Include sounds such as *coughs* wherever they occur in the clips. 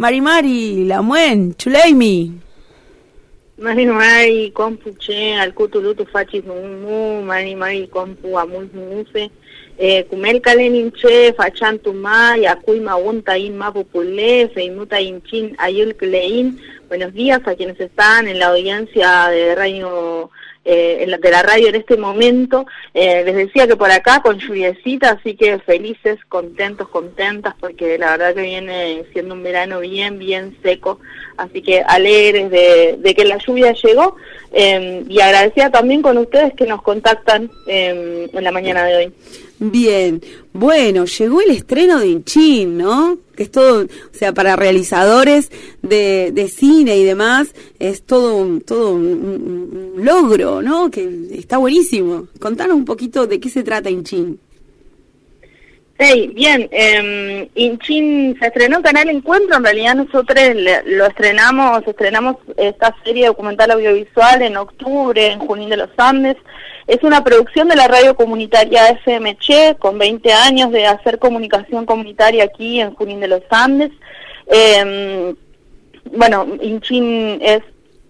Mari Mari, la muen, chuleimi. Mari Mari, compu che, al cutulutu fachis mu, Mari Mari, compu amul mufe. Eh, kumel kalenin che, fachan tuma, yakui maunta in mapupule, feimuta inchin, ayul. Buenos días a quienes están en la audiencia de Radio eh, de la radio en este momento. Eh, les decía que por acá con lluviecita, así que felices, contentos, contentas, porque la verdad que viene siendo un verano bien, bien seco, así que alegres de, que la lluvia llegó eh, y agradecida también con ustedes que nos contactan en la mañana de hoy. Bien, bueno, llegó el estreno de Inchin, ¿no? Que es todo, o sea, para realizadores de, de cine y demás, es todo, un, todo un, logro, ¿no? Que está buenísimo. Contanos un poquito de qué se trata Inchin. Sí, bien, eh, Inchin se estrenó en Canal Encuentro, en realidad nosotros lo estrenamos, estrenamos esta serie documental audiovisual en octubre en Junín de los Andes, es una producción de la radio comunitaria FMC, con 20 años de hacer comunicación comunitaria aquí en Junín de los Andes. Eh, bueno, Inchin es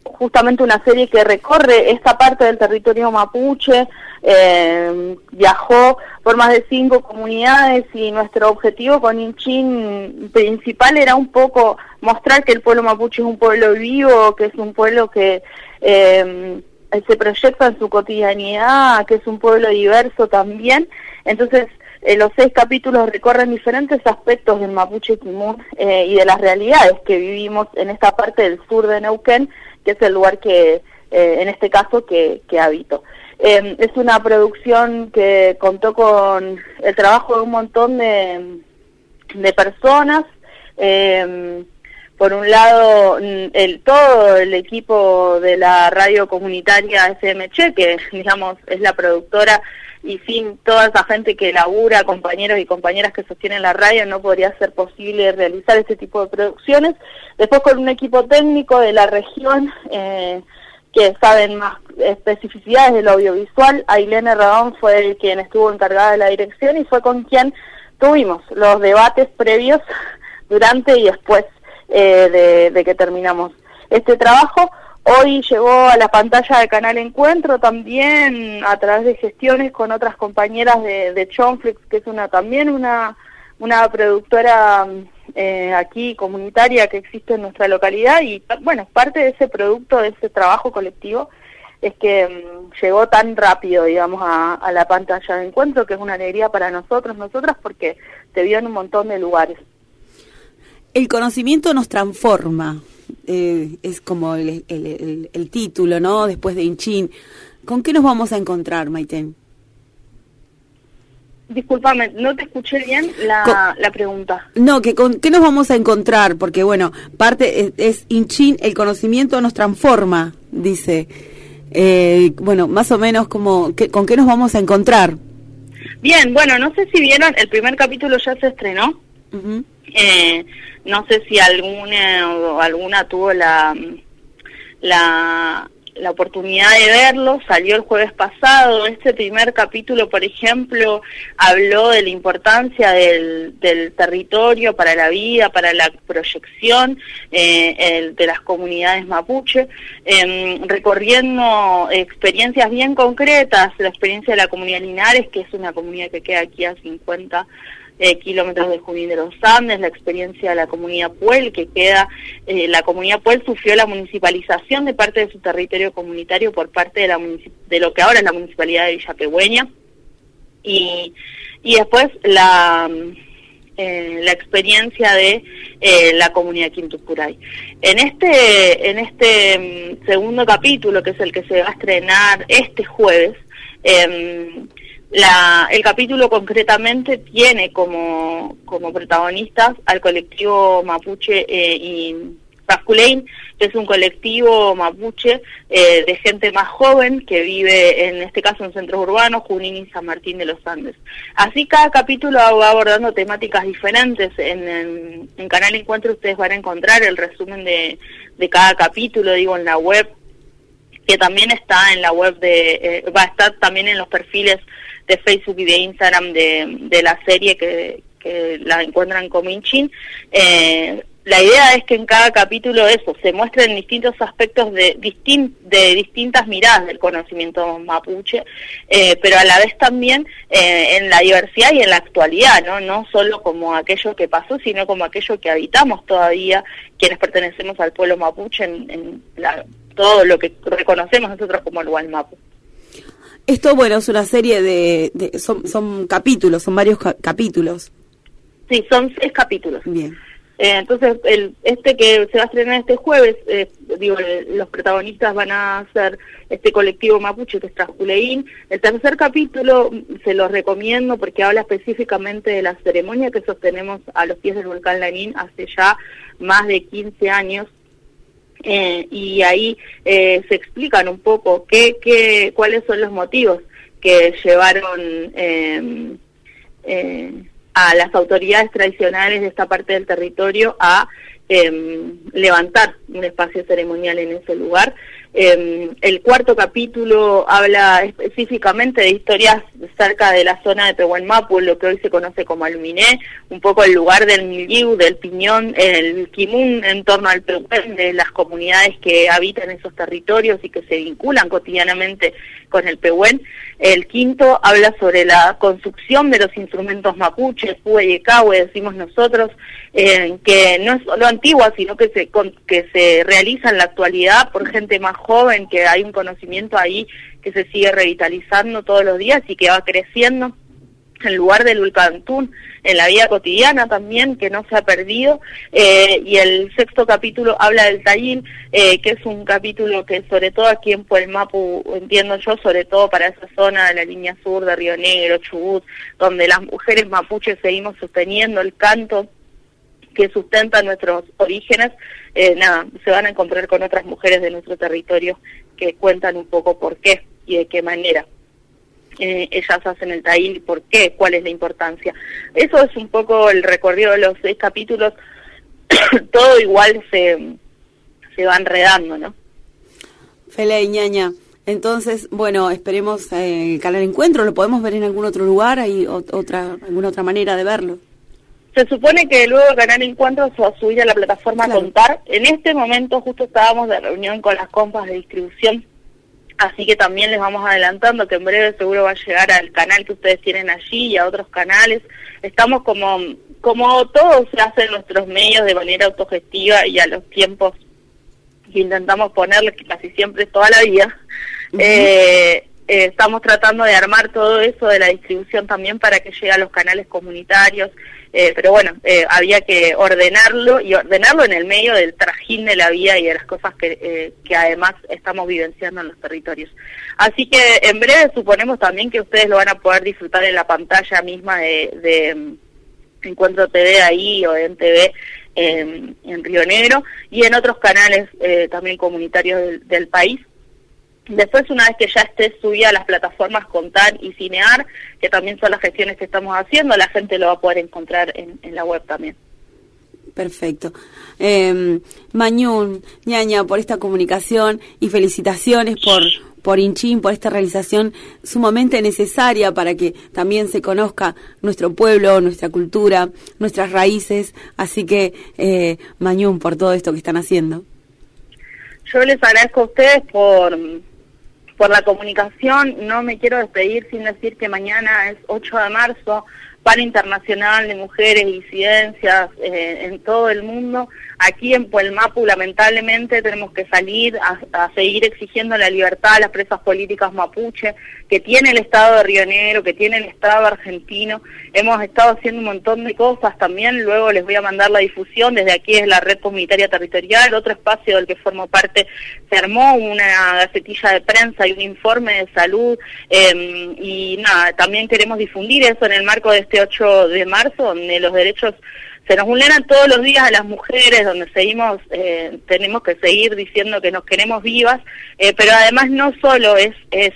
justamente una serie que recorre esta parte del territorio mapuche, eh, viajó por más de cinco comunidades y nuestro objetivo con Inchin principal era un poco mostrar que el pueblo mapuche es un pueblo vivo, que es un pueblo que eh, se proyecta en su cotidianidad, que es un pueblo diverso también. Entonces, eh, los seis capítulos recorren diferentes aspectos del mapuche Kimun eh, y de las realidades que vivimos en esta parte del sur de Neuquén, que es el lugar que, eh, en este caso, que, que habito. Em, es una producción que contó con el trabajo de un montón de, de personas. Em, por un lado, el, todo el equipo de la radio comunitaria SMC, que digamos es la productora, y sin toda esa gente que labura, compañeros y compañeras que sostienen la radio, no podría ser posible realizar este tipo de producciones. Después con un equipo técnico de la región, eh, que saben más especificidades del audiovisual. Ailene Radón fue quien estuvo encargada de la dirección y fue con quien tuvimos los debates previos *laughs* durante y después eh, de, que terminamos este trabajo. Hoy llegó a la pantalla del canal Encuentro también a través de gestiones con otras compañeras de, de Chonflix, que es una también una, una productora eh, aquí comunitaria que existe en nuestra localidad y bueno, parte de ese producto, de ese trabajo colectivo es que mm, llegó tan rápido, digamos, a, la pantalla de encuentro, que es una alegría para nosotros, nosotras, porque se vio en un montón de lugares. El conocimiento nos transforma, eh, es como el, el, título, ¿no? Después de Inchin. ¿Con qué nos vamos a encontrar, Maiten? Disculpame, no te escuché bien la, la, pregunta. No, que con qué nos vamos a encontrar, porque bueno, parte es, Inchin, el conocimiento nos transforma, dice. Eh, bueno, más o menos como, ¿con qué nos vamos a encontrar? Bien, bueno, no sé si vieron, el primer capítulo ya se estrenó. eh, no sé si alguna alguna tuvo la, la la oportunidad de verlo, salió el jueves pasado. Este primer capítulo, por ejemplo, habló de la importancia del, del territorio para la vida, para la proyección eh, de las comunidades mapuche, em, recorriendo experiencias bien concretas, la experiencia de la comunidad Linares, que es una comunidad que queda aquí a 50 eh, kilómetros de Junín de los Andes, la experiencia de la comunidad Puel, que queda, eh, la comunidad Puel sufrió la municipalización de parte de su territorio comunitario por parte de, la de lo que ahora es la municipalidad de Villapegüeña, y, y después la, eh, la experiencia de eh, la comunidad Quintupuray. En este, en este mm, segundo capítulo, que es el que se va a estrenar este jueves, eh, la, el capítulo concretamente tiene como, como protagonistas al colectivo mapuche eh, y Pasculein, que es un colectivo mapuche eh, de gente más joven que vive en este caso en centros urbanos, Junín y San Martín de los Andes. Así cada capítulo va abordando temáticas diferentes. En, en, Canal Encuentro ustedes van a encontrar el resumen de, de cada capítulo, digo, en la web que también está en la web de, eh, va a estar también en los perfiles de Facebook y de Instagram de, de la serie que, que la encuentran como Inchin. Eh, la idea es que en cada capítulo eso se muestren distintos aspectos de, de distintas miradas del conocimiento mapuche, eh, pero a la vez también eh, en la diversidad y en la actualidad, ¿no? No solo como aquello que pasó, sino como aquello que habitamos todavía, quienes pertenecemos al pueblo mapuche en, todo lo que reconocemos nosotros como el Gualmapu. Esto, bueno, es una serie de... son, son capítulos, son varios capítulos. Sí, son seis capítulos. Bien. Eh, entonces, el, este que se va a estrenar este jueves, eh, digo, los protagonistas van a ser este colectivo mapuche que es Trasculeín. El tercer capítulo se lo recomiendo porque habla específicamente de la ceremonia que sostenemos a los pies del volcán Lanín hace ya más de 15 años. Eh, y ahí se explican un poco qué, qué, cuáles son los motivos que llevaron eh, a las autoridades tradicionales de esta parte del territorio a em, levantar un espacio ceremonial en ese lugar. Eh, el cuarto capítulo habla específicamente de historias cerca de la zona de Tehuelmapu, lo que hoy se conoce como Aluminé, un poco el lugar del Miliu, del Piñón, el Kimun en torno al Pehuen, de las comunidades que habitan esos territorios y que se vinculan cotidianamente con el Pehuen. El quinto habla sobre la construcción de los instrumentos mapuches, Pueyecahue, decimos nosotros, eh, que no es solo antigua, sino que se, que se realiza en la actualidad por gente más joven, que hay un conocimiento ahí que se sigue revitalizando todos los días y que va creciendo en lugar del Ulcantún, en la vida cotidiana también, que no se ha perdido. Eh, y el sexto capítulo habla del Tallín, eh, que es un capítulo que sobre todo aquí en Puelmapu, entiendo yo, sobre todo para esa zona de la línea sur de Río Negro, Chubut, donde las mujeres mapuches seguimos sosteniendo el canto que sustenta nuestros orígenes, eh, nada, se van a encontrar con otras mujeres de nuestro territorio que cuentan un poco por qué y de qué manera eh, ellas hacen el taíl, por qué, cuál es la importancia. Eso es un poco el recorrido de los seis capítulos, *coughs* todo igual se, se va enredando, ¿no? Fele y ñaña. Entonces, bueno, esperemos eh, el canal Encuentro, ¿lo podemos ver en algún otro lugar? ¿Hay otra, alguna otra manera de verlo? Se supone que luego el canal Encuentro se va a subir a la plataforma Contar. En este momento justo estábamos de reunión con las compas de distribución, así que también les vamos adelantando que en breve seguro va a llegar al canal que ustedes tienen allí y a otros canales. Estamos como, como todo se hace en nuestros medios de manera autogestiva y a los tiempos que intentamos ponerle, que casi siempre es toda la vida. eh, eh, estamos tratando de armar todo eso de la distribución también para que llegue a los canales comunitarios eh, pero bueno, eh, había que ordenarlo y ordenarlo en el medio del trajín de la vida y de las cosas que, que además estamos vivenciando en los territorios. Así que en breve suponemos también que ustedes lo van a poder disfrutar en la pantalla misma de, de mm, Encuentro TV ahí o en TV en Río Negro y en otros canales también comunitarios del país. Después, una vez que ya esté subida a las plataformas Contar y Cinear, que también son las gestiones que estamos haciendo, la gente lo va a poder encontrar en, la web también. Perfecto. Eh, Mañún, ñaña, por esta comunicación y felicitaciones por, por Inchín, por esta realización sumamente necesaria para que también se conozca nuestro pueblo, nuestra cultura, nuestras raíces. Así que, eh, Mañún, por todo esto que están haciendo. Yo les agradezco a ustedes por por la comunicación. No me quiero despedir sin decir que mañana es 8 de marzo, Pan Internacional de Mujeres y Disidencias eh, en todo el mundo. Aquí en Puelmapu, lamentablemente, tenemos que salir a, seguir exigiendo la libertad a las presas políticas mapuche, que tiene el Estado de Río Negro, que tiene el Estado argentino. Hemos estado haciendo un montón de cosas también, luego les voy a mandar la difusión, desde aquí es la Red Comunitaria Territorial, otro espacio del que formo parte, se armó una gacetilla de prensa y un informe de salud, em, y nada, también queremos difundir eso en el marco de este 8 de marzo, donde los derechos se nos vulneran todos los días a las mujeres, donde seguimos, eh, tenemos que seguir diciendo que nos queremos vivas, eh, pero además no solo es, es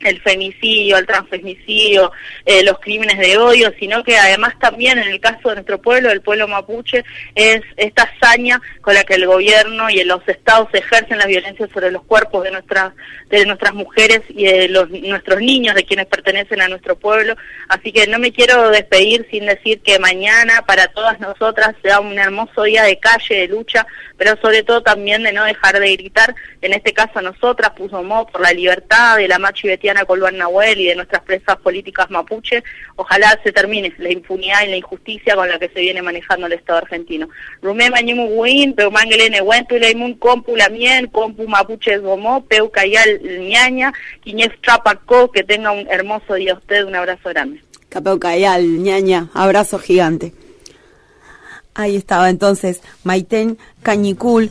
el femicidio, el transfemicidio, eh, los crímenes de odio, sino que además también en el caso de nuestro pueblo, el pueblo mapuche, es esta hazaña con la que el gobierno y los estados ejercen la violencia sobre los cuerpos de nuestras de nuestras mujeres y de los nuestros niños, de quienes pertenecen a nuestro pueblo. Así que no me quiero despedir sin decir que mañana para todas nosotras sea un hermoso día de calle, de lucha, pero sobre todo también de no dejar de gritar, en este caso nosotras, Pusomó, por la libertad de la macho y Cristiana Colbán Nahuel y de nuestras presas políticas mapuche, ojalá se termine la impunidad y la injusticia con la que se viene manejando el Estado argentino. Rumé mañimu guin, peu mangelene huento y leimun compu lamien, compu mapuche gomó, peu cayal ñaña, quiñez trapaco, que tenga un hermoso día usted, un abrazo grande. Capeu cayal, ñaña, abrazo gigante. Ahí estaba entonces Maiten Cañicul.